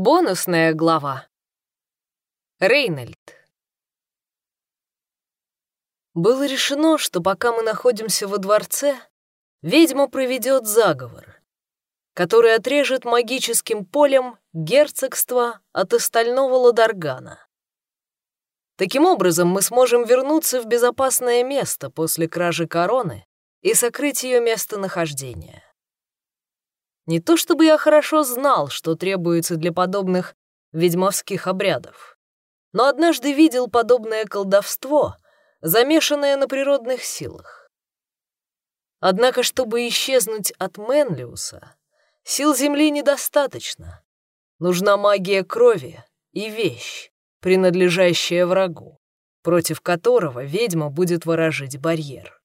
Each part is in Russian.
Бонусная глава. Рейнольд. Было решено, что пока мы находимся во дворце, ведьма проведет заговор, который отрежет магическим полем герцогство от остального Ладаргана. Таким образом, мы сможем вернуться в безопасное место после кражи короны и сокрыть ее местонахождение. Не то чтобы я хорошо знал, что требуется для подобных ведьмовских обрядов, но однажды видел подобное колдовство, замешанное на природных силах. Однако, чтобы исчезнуть от Менлиуса, сил Земли недостаточно. Нужна магия крови и вещь, принадлежащая врагу, против которого ведьма будет выражить барьер.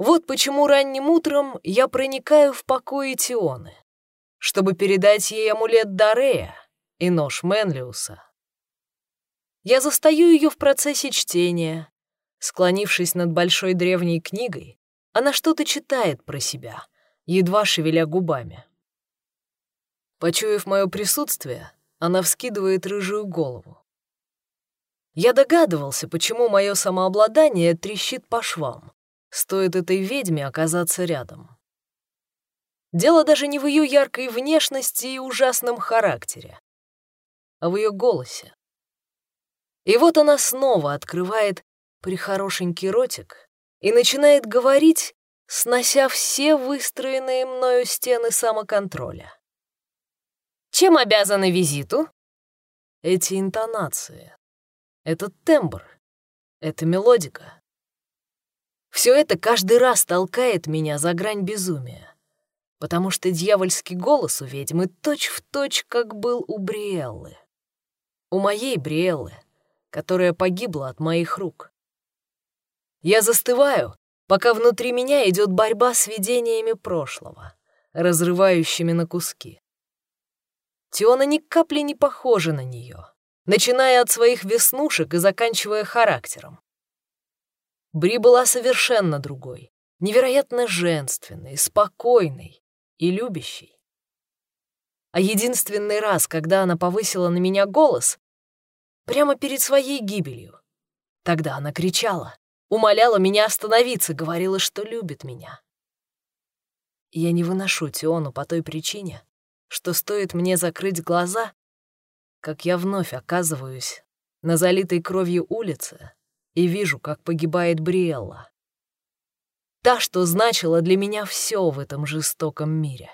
Вот почему ранним утром я проникаю в покои Тионы, чтобы передать ей амулет Дарея и нож Менлиуса. Я застаю ее в процессе чтения. Склонившись над большой древней книгой, она что-то читает про себя, едва шевеля губами. Почуяв мое присутствие, она вскидывает рыжую голову. Я догадывался, почему мое самообладание трещит по швам, Стоит этой ведьме оказаться рядом. Дело даже не в ее яркой внешности и ужасном характере, а в ее голосе. И вот она снова открывает прихорошенький ротик и начинает говорить, снося все выстроенные мною стены самоконтроля. «Чем обязаны визиту?» Эти интонации, этот тембр, эта мелодика — все это каждый раз толкает меня за грань безумия, потому что дьявольский голос у ведьмы точь-в-точь, как был у Бриэллы. У моей Бриэллы, которая погибла от моих рук. Я застываю, пока внутри меня идет борьба с видениями прошлого, разрывающими на куски. Тиона ни капли не похожа на нее, начиная от своих веснушек и заканчивая характером. Бри была совершенно другой, невероятно женственной, спокойной и любящей. А единственный раз, когда она повысила на меня голос, прямо перед своей гибелью, тогда она кричала, умоляла меня остановиться, говорила, что любит меня. Я не выношу Тиону по той причине, что стоит мне закрыть глаза, как я вновь оказываюсь на залитой кровью улице, и вижу, как погибает Бриэлла. Та, что значила для меня все в этом жестоком мире.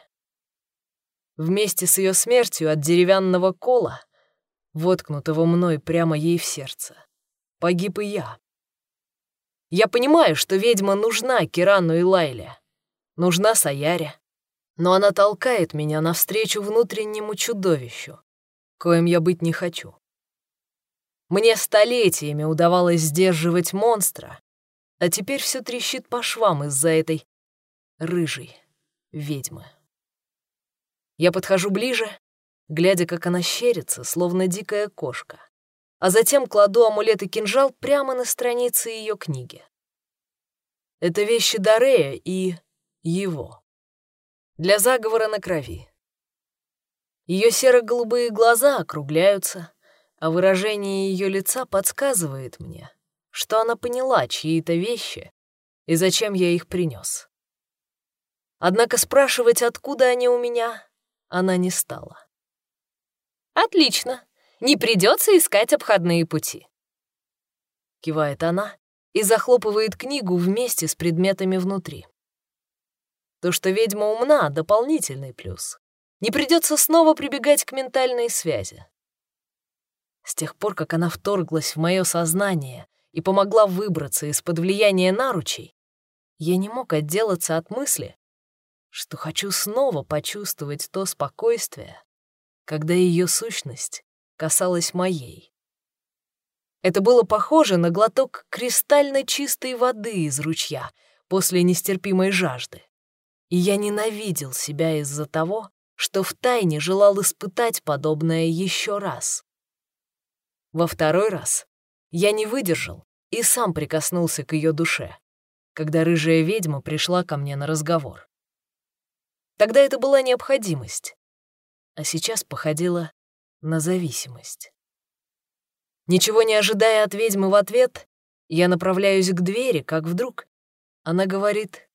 Вместе с ее смертью от деревянного кола, воткнутого мной прямо ей в сердце, погиб и я. Я понимаю, что ведьма нужна Кирану и Лайле, нужна Саяре, но она толкает меня навстречу внутреннему чудовищу, коим я быть не хочу. Мне столетиями удавалось сдерживать монстра, а теперь все трещит по швам из-за этой рыжей ведьмы. Я подхожу ближе, глядя, как она щерится, словно дикая кошка, а затем кладу амулет и кинжал прямо на странице ее книги. Это вещи Дарея и его. Для заговора на крови. Ее серо-голубые глаза округляются, а выражение ее лица подсказывает мне, что она поняла чьи-то вещи и зачем я их принес. Однако спрашивать, откуда они у меня, она не стала. «Отлично, не придется искать обходные пути», — кивает она и захлопывает книгу вместе с предметами внутри. То, что ведьма умна — дополнительный плюс. Не придется снова прибегать к ментальной связи. С тех пор, как она вторглась в мое сознание и помогла выбраться из-под влияния наручей, я не мог отделаться от мысли, что хочу снова почувствовать то спокойствие, когда ее сущность касалась моей. Это было похоже на глоток кристально чистой воды из ручья после нестерпимой жажды. И я ненавидел себя из-за того, что втайне желал испытать подобное еще раз. Во второй раз я не выдержал и сам прикоснулся к ее душе, когда рыжая ведьма пришла ко мне на разговор. Тогда это была необходимость. а сейчас походила на зависимость. Ничего не ожидая от ведьмы в ответ, я направляюсь к двери, как вдруг она говорит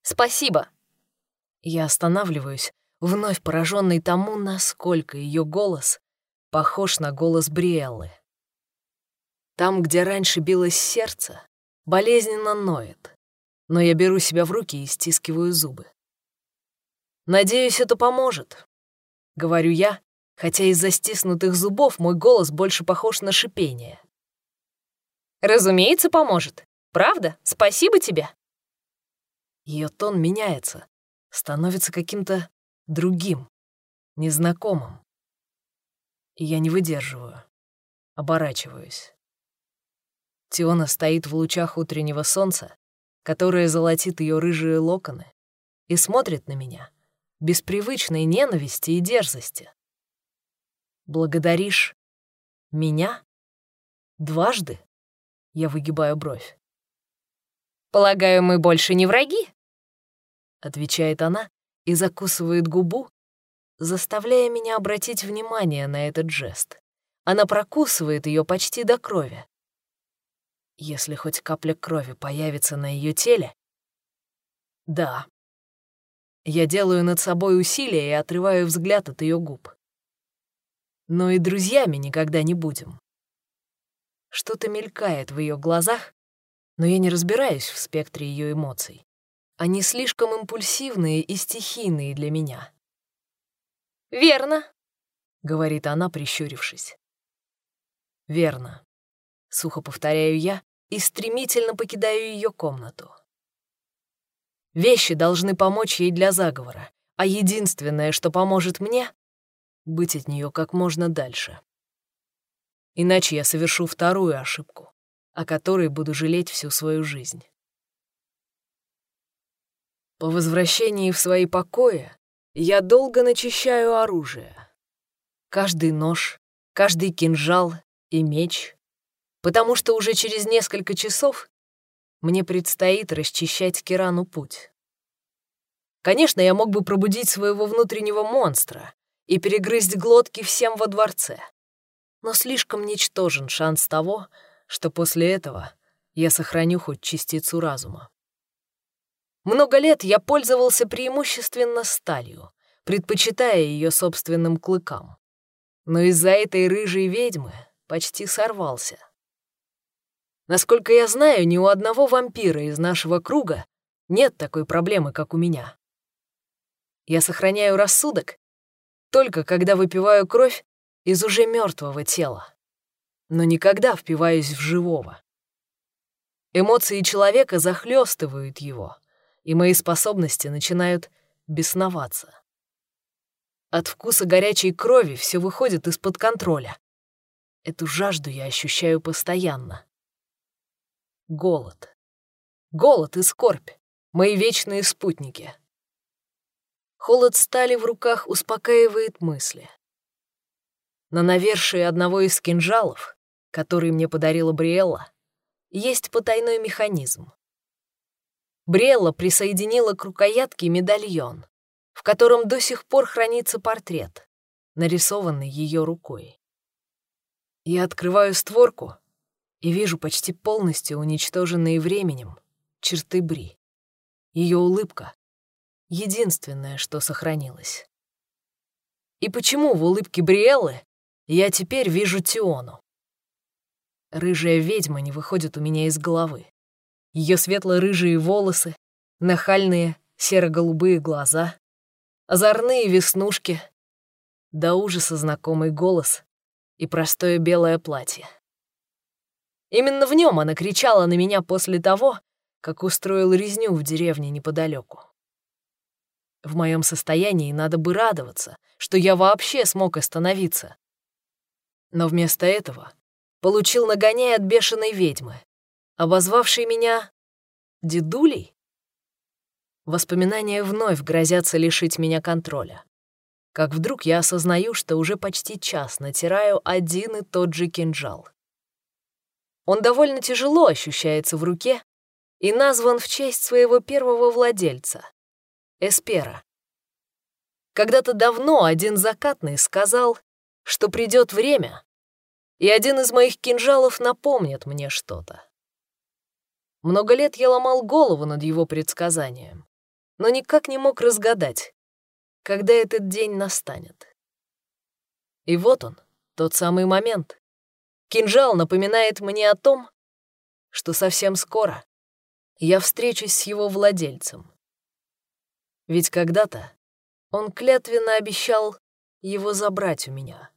«Спасибо». Я останавливаюсь, вновь пораженный тому, насколько ее голос похож на голос Бриэллы. Там, где раньше билось сердце, болезненно ноет, но я беру себя в руки и стискиваю зубы. «Надеюсь, это поможет», — говорю я, хотя из-за стиснутых зубов мой голос больше похож на шипение. «Разумеется, поможет. Правда? Спасибо тебе». Ее тон меняется, становится каким-то другим, незнакомым. И я не выдерживаю, оборачиваюсь. Тиона стоит в лучах утреннего солнца, которое золотит ее рыжие локоны, и смотрит на меня без привычной ненависти и дерзости. «Благодаришь меня? Дважды?» Я выгибаю бровь. «Полагаю, мы больше не враги?» Отвечает она и закусывает губу, заставляя меня обратить внимание на этот жест. Она прокусывает ее почти до крови. Если хоть капля крови появится на ее теле... Да. Я делаю над собой усилия и отрываю взгляд от ее губ. Но и друзьями никогда не будем. Что-то мелькает в ее глазах, но я не разбираюсь в спектре ее эмоций. Они слишком импульсивные и стихийные для меня. «Верно», — говорит она, прищурившись. «Верно», — сухо повторяю я, и стремительно покидаю ее комнату. Вещи должны помочь ей для заговора, а единственное, что поможет мне — быть от нее как можно дальше. Иначе я совершу вторую ошибку, о которой буду жалеть всю свою жизнь. По возвращении в свои покои я долго начищаю оружие. Каждый нож, каждый кинжал и меч потому что уже через несколько часов мне предстоит расчищать Кирану путь. Конечно, я мог бы пробудить своего внутреннего монстра и перегрызть глотки всем во дворце, но слишком ничтожен шанс того, что после этого я сохраню хоть частицу разума. Много лет я пользовался преимущественно сталью, предпочитая ее собственным клыкам. Но из-за этой рыжей ведьмы почти сорвался. Насколько я знаю, ни у одного вампира из нашего круга нет такой проблемы, как у меня. Я сохраняю рассудок только когда выпиваю кровь из уже мертвого тела, но никогда впиваюсь в живого. Эмоции человека захлестывают его, и мои способности начинают бесноваться. От вкуса горячей крови все выходит из-под контроля. Эту жажду я ощущаю постоянно. Голод. Голод и скорбь — мои вечные спутники. Холод стали в руках успокаивает мысли. На навершие одного из кинжалов, который мне подарила Бриэлла, есть потайной механизм. Бриэлла присоединила к рукоятке медальон, в котором до сих пор хранится портрет, нарисованный ее рукой. Я открываю створку и вижу почти полностью уничтоженные временем черты Бри. Ее улыбка — единственное, что сохранилось. И почему в улыбке Бриэллы я теперь вижу Тиону? Рыжая ведьма не выходит у меня из головы. Ее светло-рыжие волосы, нахальные серо-голубые глаза, озорные веснушки, до ужаса знакомый голос и простое белое платье. Именно в нем она кричала на меня после того, как устроил резню в деревне неподалеку. В моем состоянии надо бы радоваться, что я вообще смог остановиться. Но вместо этого получил нагоняй от бешеной ведьмы, обозвавшей меня дедулей. Воспоминания вновь грозятся лишить меня контроля. Как вдруг я осознаю, что уже почти час натираю один и тот же кинжал. Он довольно тяжело ощущается в руке и назван в честь своего первого владельца — Эспера. Когда-то давно один закатный сказал, что придет время, и один из моих кинжалов напомнит мне что-то. Много лет я ломал голову над его предсказанием, но никак не мог разгадать, когда этот день настанет. И вот он, тот самый момент. Кинжал напоминает мне о том, что совсем скоро я встречусь с его владельцем. Ведь когда-то он клятвенно обещал его забрать у меня.